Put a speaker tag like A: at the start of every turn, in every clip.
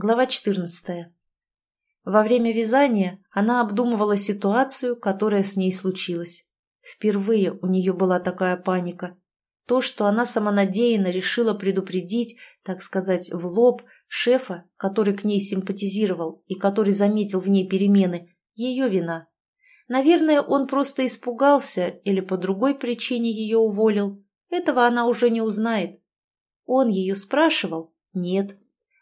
A: Глава 14. Во время вязания она обдумывала ситуацию, которая с ней случилась. Впервые у нее была такая паника. То, что она самонадеянно решила предупредить, так сказать, в лоб, шефа, который к ней симпатизировал и который заметил в ней перемены, ее вина. Наверное, он просто испугался или по другой причине ее уволил. Этого она уже не узнает. Он ее спрашивал? Нет.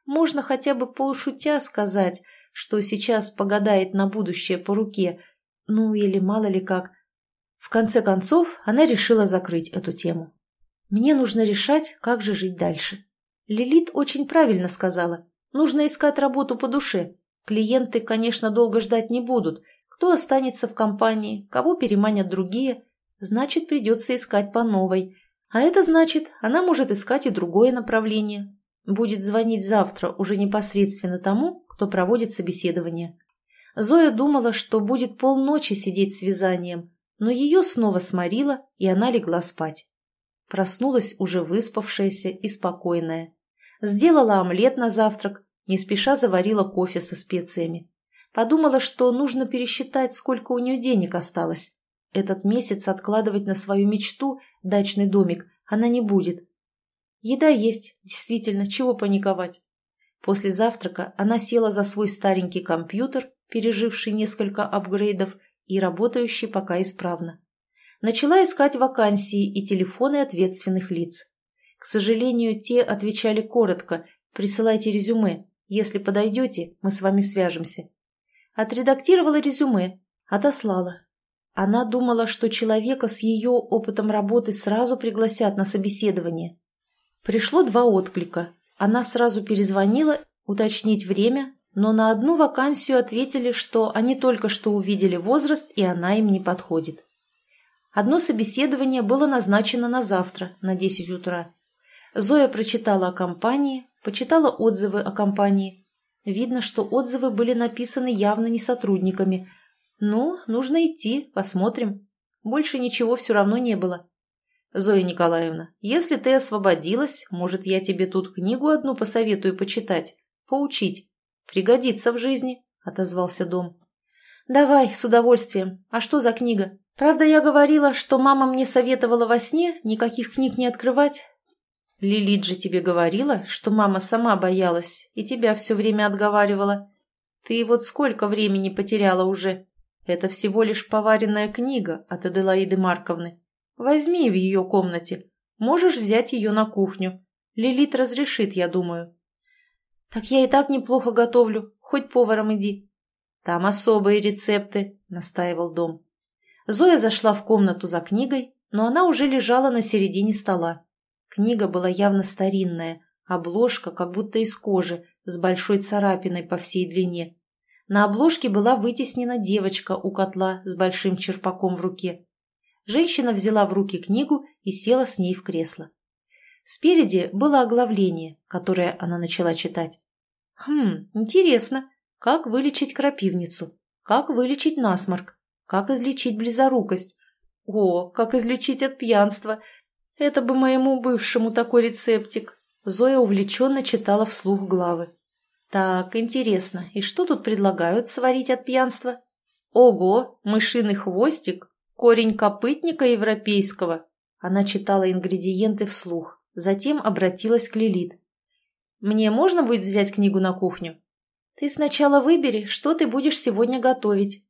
A: Можно хотя бы полушутя сказать, что сейчас погадает на будущее по руке, ну или мало ли как. В конце концов, она решила закрыть эту тему. Мне нужно решать, как же жить дальше. Лилит очень правильно сказала. Нужно искать работу по душе. Клиенты, конечно, долго ждать не будут. Кто останется в компании, кого переманят другие, значит, придется искать по новой. А это значит, она может искать и другое направление, Будет звонить завтра уже непосредственно тому, кто проводит собеседование. Зоя думала, что будет полночи сидеть с вязанием, но ее снова сморило, и она легла спать. Проснулась уже выспавшаяся и спокойная. Сделала омлет на завтрак, не спеша заварила кофе со специями. Подумала, что нужно пересчитать, сколько у нее денег осталось. Этот месяц откладывать на свою мечту, дачный домик, она не будет, Еда есть, действительно, чего паниковать. После завтрака она села за свой старенький компьютер, переживший несколько апгрейдов и работающий пока исправно. Начала искать вакансии и телефоны ответственных лиц. К сожалению, те отвечали коротко «присылайте резюме, если подойдете, мы с вами свяжемся». Отредактировала резюме, отослала. Она думала, что человека с ее опытом работы сразу пригласят на собеседование, Пришло два отклика. Она сразу перезвонила уточнить время, но на одну вакансию ответили, что они только что увидели возраст, и она им не подходит. Одно собеседование было назначено на завтра, на 10 утра. Зоя прочитала о компании, почитала отзывы о компании. Видно, что отзывы были написаны явно не сотрудниками. Ну, нужно идти, посмотрим. Больше ничего все равно не было. «Зоя Николаевна, если ты освободилась, может, я тебе тут книгу одну посоветую почитать, поучить. Пригодится в жизни», — отозвался дом. «Давай, с удовольствием. А что за книга? Правда, я говорила, что мама мне советовала во сне никаких книг не открывать». «Лилит же тебе говорила, что мама сама боялась и тебя все время отговаривала. Ты вот сколько времени потеряла уже? Это всего лишь поваренная книга от Аделаиды Марковны. Возьми в ее комнате. Можешь взять ее на кухню. Лилит разрешит, я думаю. Так я и так неплохо готовлю. Хоть поваром иди. Там особые рецепты, настаивал дом. Зоя зашла в комнату за книгой, но она уже лежала на середине стола. Книга была явно старинная, обложка как будто из кожи, с большой царапиной по всей длине. На обложке была вытеснена девочка у котла с большим черпаком в руке. Женщина взяла в руки книгу и села с ней в кресло. Спереди было оглавление, которое она начала читать. «Хм, интересно, как вылечить крапивницу? Как вылечить насморк? Как излечить близорукость? О, как излечить от пьянства! Это бы моему бывшему такой рецептик!» Зоя увлеченно читала вслух главы. «Так, интересно, и что тут предлагают сварить от пьянства? Ого, мышиный хвостик, Корень копытника европейского. Она читала ингредиенты вслух, затем обратилась к Лилит. «Мне можно будет взять книгу на кухню?» «Ты сначала выбери, что ты будешь сегодня готовить.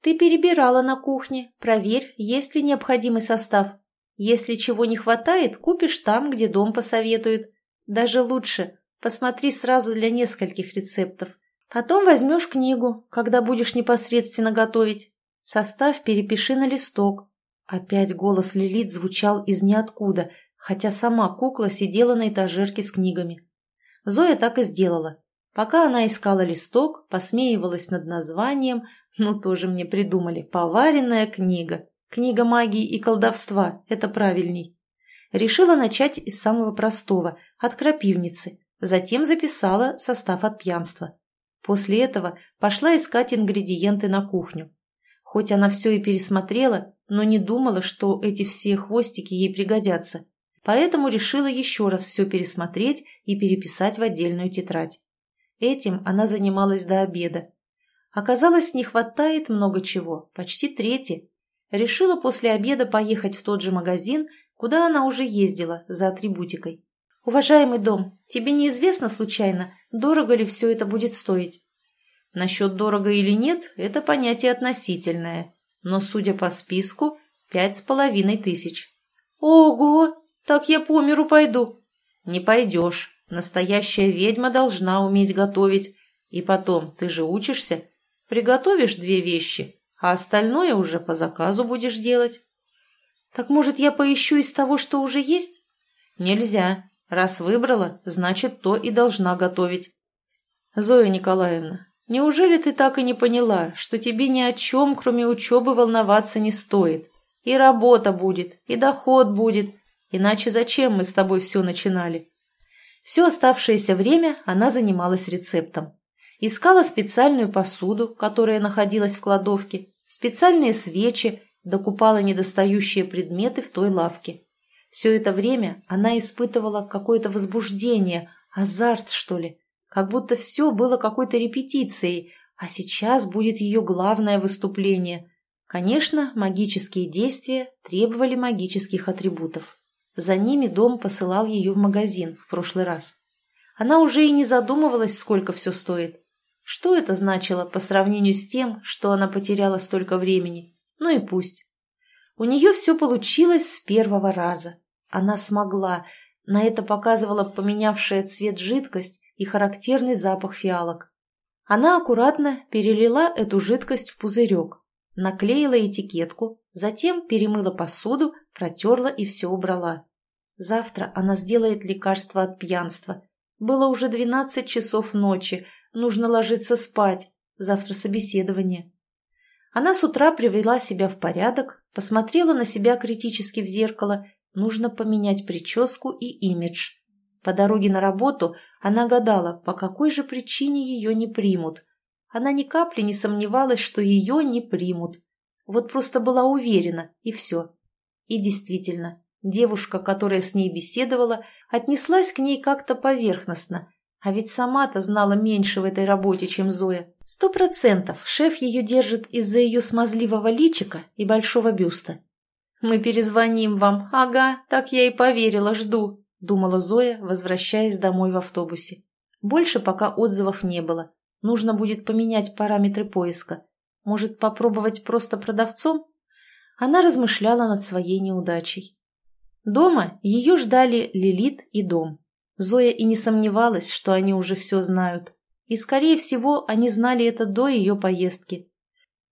A: Ты перебирала на кухне, проверь, есть ли необходимый состав. Если чего не хватает, купишь там, где дом посоветует. Даже лучше, посмотри сразу для нескольких рецептов. Потом возьмешь книгу, когда будешь непосредственно готовить. Состав перепиши на листок. Опять голос Лилит звучал из ниоткуда, хотя сама кукла сидела на этажерке с книгами. Зоя так и сделала. Пока она искала листок, посмеивалась над названием, ну тоже мне придумали, поваренная книга. Книга магии и колдовства, это правильней. Решила начать из самого простого, от крапивницы, затем записала состав от пьянства. После этого пошла искать ингредиенты на кухню. Хоть она все и пересмотрела, но не думала, что эти все хвостики ей пригодятся. Поэтому решила еще раз все пересмотреть и переписать в отдельную тетрадь. Этим она занималась до обеда. Оказалось, не хватает много чего, почти трети. Решила после обеда поехать в тот же магазин, куда она уже ездила за атрибутикой. «Уважаемый дом, тебе неизвестно случайно, дорого ли все это будет стоить?» Насчет дорого или нет, это понятие относительное, но, судя по списку, пять с половиной тысяч. «Ого! Так я по миру пойду!» «Не пойдешь. Настоящая ведьма должна уметь готовить. И потом, ты же учишься. Приготовишь две вещи, а остальное уже по заказу будешь делать». «Так, может, я поищу из того, что уже есть?» «Нельзя. Раз выбрала, значит, то и должна готовить. Зоя Николаевна, неужели ты так и не поняла, что тебе ни о чем, кроме учебы, волноваться не стоит? И работа будет, и доход будет. Иначе зачем мы с тобой все начинали? Все оставшееся время она занималась рецептом. Искала специальную посуду, которая находилась в кладовке, специальные свечи, докупала недостающие предметы в той лавке. Все это время она испытывала какое-то возбуждение, азарт, что ли, как будто все было какой-то репетицией, а сейчас будет ее главное выступление. Конечно, магические действия требовали магических атрибутов. За ними дом посылал ее в магазин в прошлый раз. Она уже и не задумывалась, сколько все стоит. Что это значило по сравнению с тем, что она потеряла столько времени? Ну и пусть. У нее все получилось с первого раза. Она смогла. На это показывала поменявшая цвет жидкость и характерный запах фиалок. Она аккуратно перелила эту жидкость в пузырек, наклеила этикетку, затем перемыла посуду, протерла и все убрала. Завтра она сделает лекарство от пьянства. Было уже двенадцать часов ночи, нужно ложиться спать, завтра собеседование. Она с утра привела себя в порядок, посмотрела на себя критически в зеркало. Нужно поменять прическу и имидж. По дороге на работу она гадала, по какой же причине ее не примут. Она ни капли не сомневалась, что ее не примут. Вот просто была уверена, и все. И действительно, девушка, которая с ней беседовала, отнеслась к ней как-то поверхностно. А ведь сама-то знала меньше в этой работе, чем Зоя. Сто процентов шеф ее держит из-за ее смазливого личика и большого бюста. «Мы перезвоним вам. Ага, так я и поверила, жду», — думала Зоя, возвращаясь домой в автобусе. Больше пока отзывов не было. Нужно будет поменять параметры поиска. Может, попробовать просто продавцом? Она размышляла над своей неудачей. Дома ее ждали Лилит и дом. Зоя и не сомневалась, что они уже все знают. И, скорее всего, они знали это до ее поездки.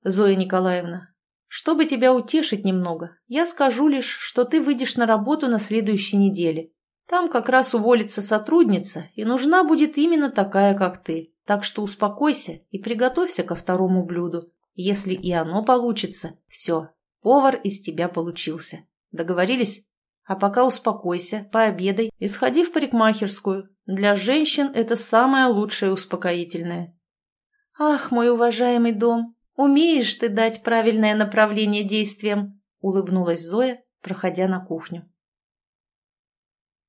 A: «Зоя Николаевна, чтобы тебя утешить немного, я скажу лишь, что ты выйдешь на работу на следующей неделе. Там как раз уволится сотрудница, и нужна будет именно такая, как ты. Так что успокойся и приготовься ко второму блюду. Если и оно получится, все, повар из тебя получился. Договорились? А пока успокойся, пообедай и сходи в парикмахерскую. Для женщин это самое лучшее успокоительное. Ах, мой уважаемый дом, умеешь ты дать правильное направление действиям, улыбнулась Зоя, проходя на кухню.